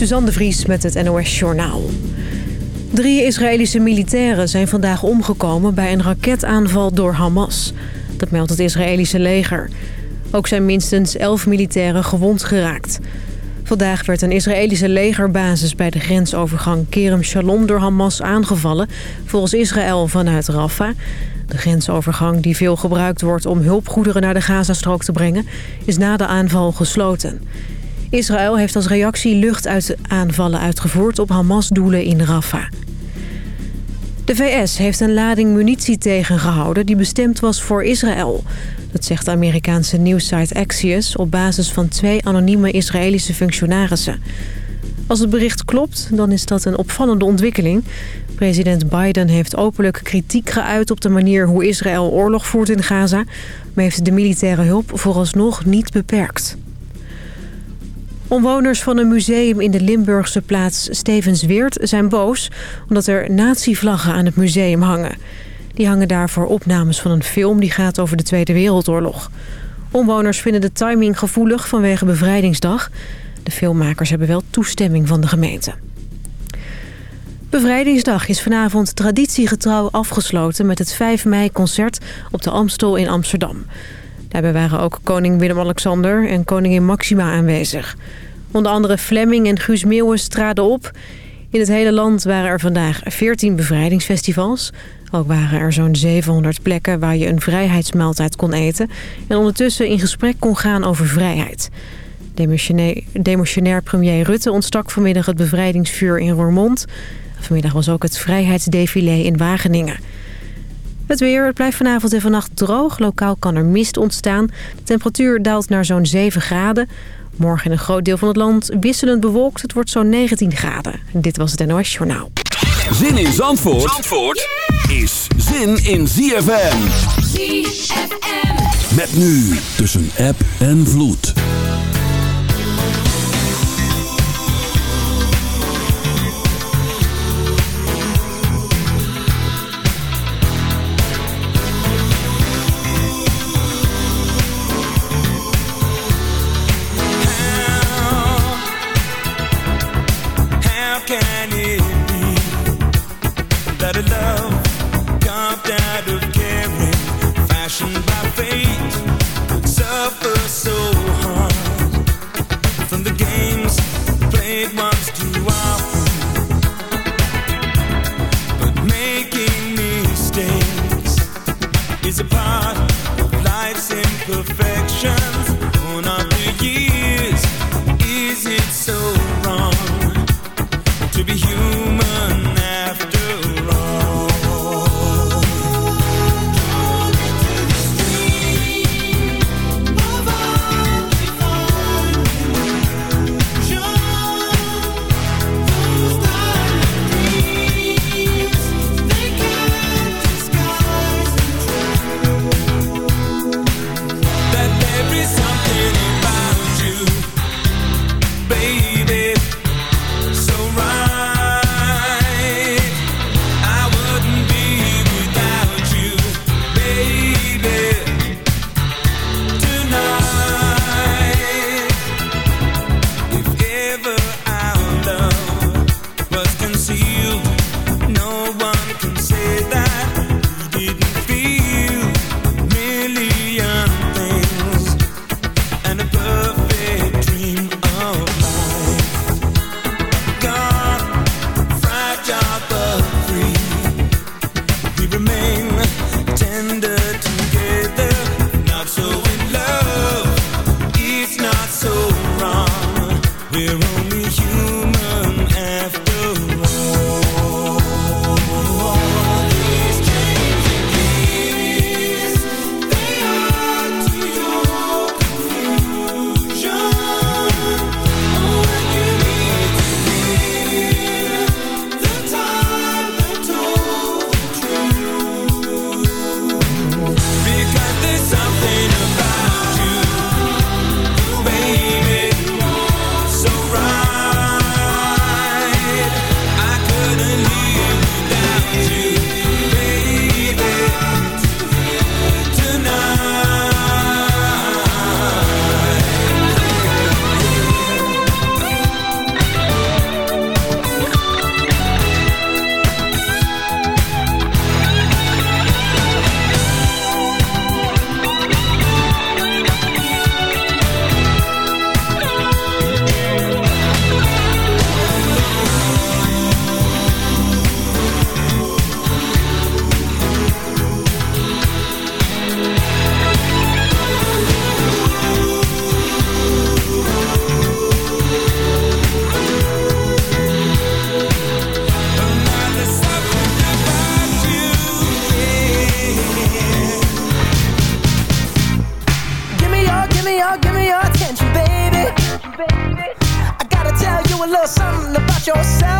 Suzanne Vries met het NOS Journaal. Drie Israëlische militairen zijn vandaag omgekomen bij een raketaanval door Hamas. Dat meldt het Israëlische leger. Ook zijn minstens elf militairen gewond geraakt. Vandaag werd een Israëlische legerbasis bij de grensovergang Kerem Shalom door Hamas aangevallen, volgens Israël vanuit Rafah. De grensovergang die veel gebruikt wordt om hulpgoederen naar de Gazastrook te brengen, is na de aanval gesloten. Israël heeft als reactie luchtaanvallen uitgevoerd op Hamas-doelen in Rafah. De VS heeft een lading munitie tegengehouden die bestemd was voor Israël. Dat zegt de Amerikaanse nieuwssite Axios op basis van twee anonieme Israëlische functionarissen. Als het bericht klopt, dan is dat een opvallende ontwikkeling. President Biden heeft openlijk kritiek geuit op de manier hoe Israël oorlog voert in Gaza... maar heeft de militaire hulp vooralsnog niet beperkt. Omwoners van een museum in de Limburgse plaats Stevensweert zijn boos... omdat er nazi-vlaggen aan het museum hangen. Die hangen daar voor opnames van een film die gaat over de Tweede Wereldoorlog. Omwoners vinden de timing gevoelig vanwege bevrijdingsdag. De filmmakers hebben wel toestemming van de gemeente. Bevrijdingsdag is vanavond traditiegetrouw afgesloten... met het 5 mei-concert op de Amstel in Amsterdam. Daarbij waren ook koning Willem-Alexander en koningin Maxima aanwezig. Onder andere Flemming en Guus Meeuwis traden op. In het hele land waren er vandaag 14 bevrijdingsfestivals. Ook waren er zo'n 700 plekken waar je een vrijheidsmaaltijd kon eten... en ondertussen in gesprek kon gaan over vrijheid. Demissionair premier Rutte ontstak vanmiddag het bevrijdingsvuur in Roermond. Vanmiddag was ook het vrijheidsdefilé in Wageningen. Het weer, het blijft vanavond en vannacht droog. Lokaal kan er mist ontstaan. De temperatuur daalt naar zo'n 7 graden. Morgen in een groot deel van het land wisselend bewolkt. Het wordt zo'n 19 graden. Dit was het NOS Journaal. Zin in Zandvoort, Zandvoort is zin in ZFM. ZFM. Met nu tussen app en vloed. Yourself.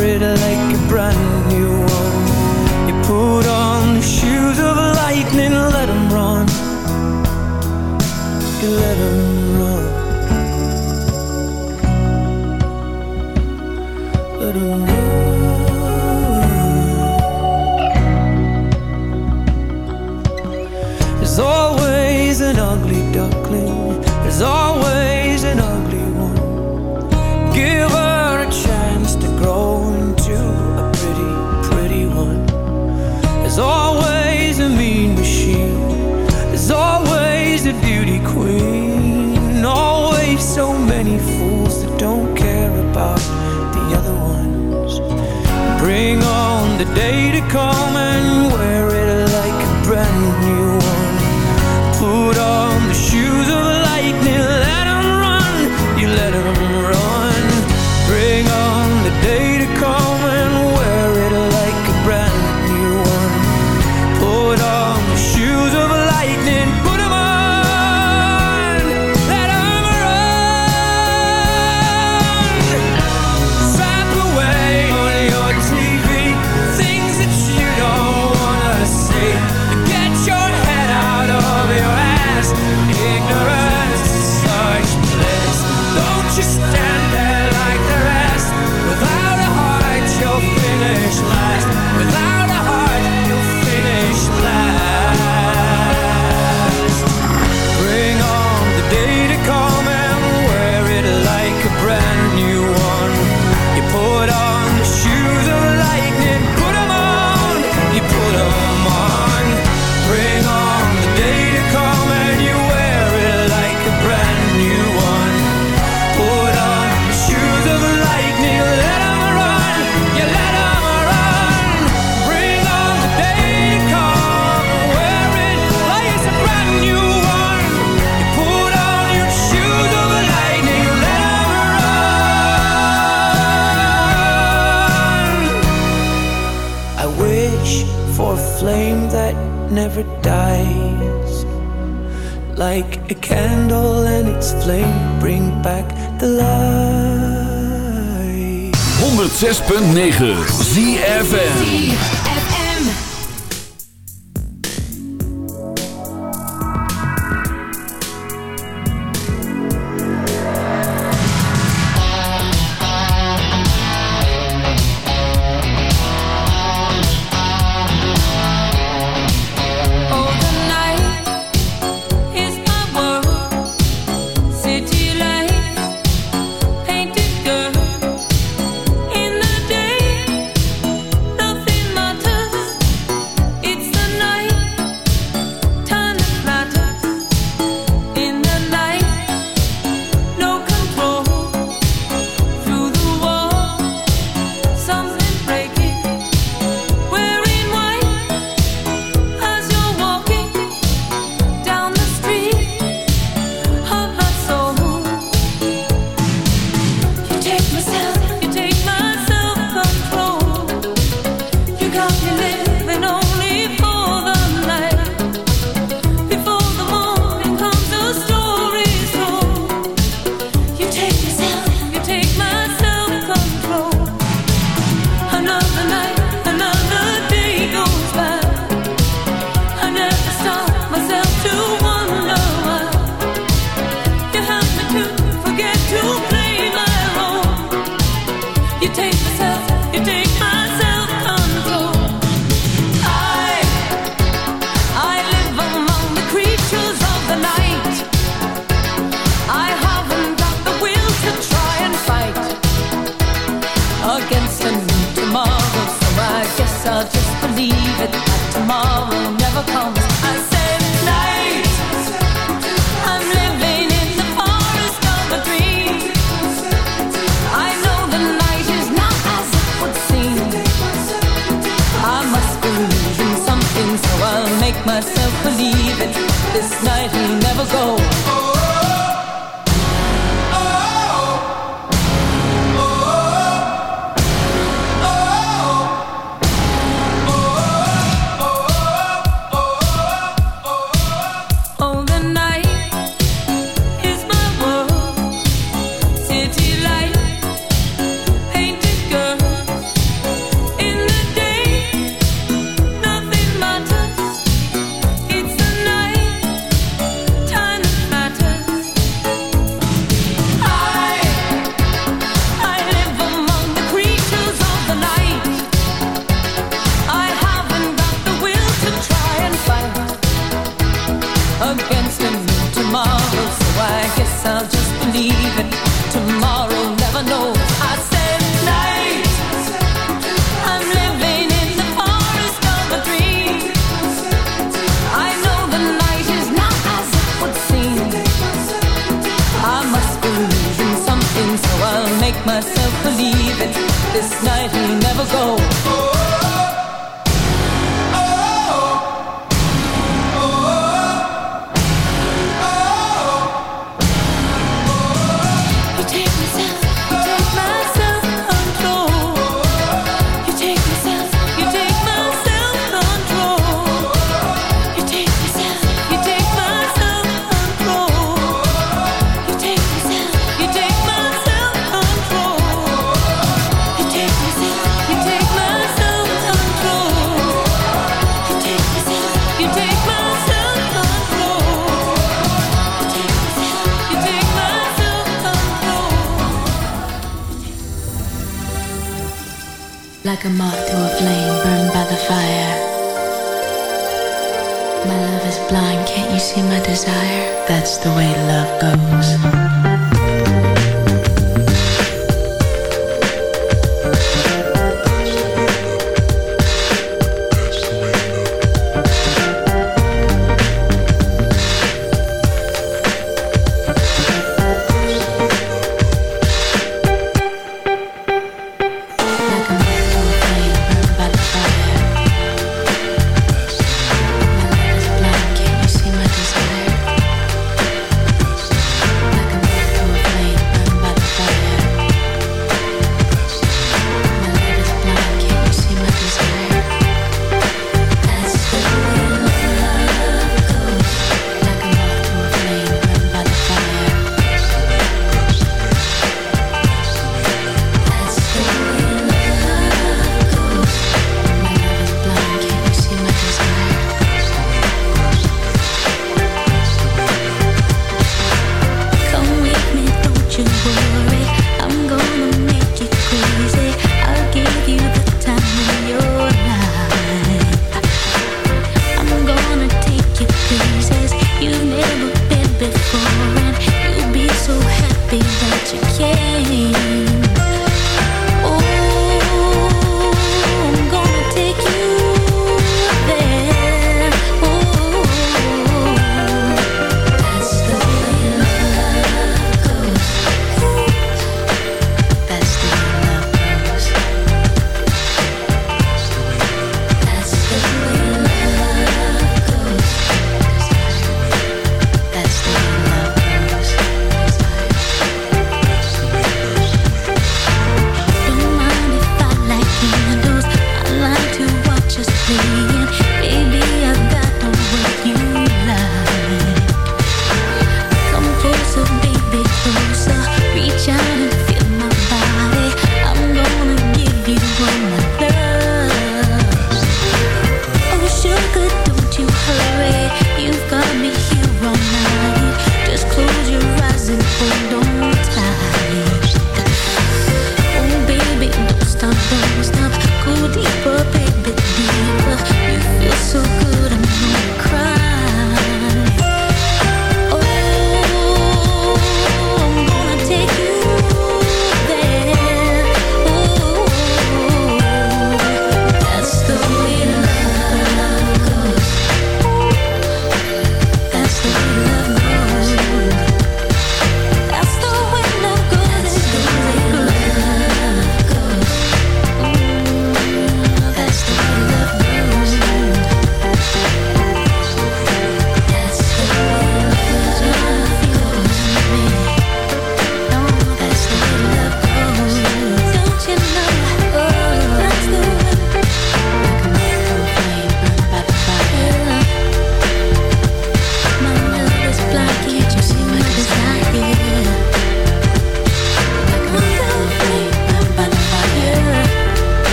see my desire? That's the way love goes.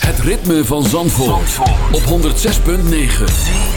Het ritme van Zandvoort, Zandvoort. op 106.9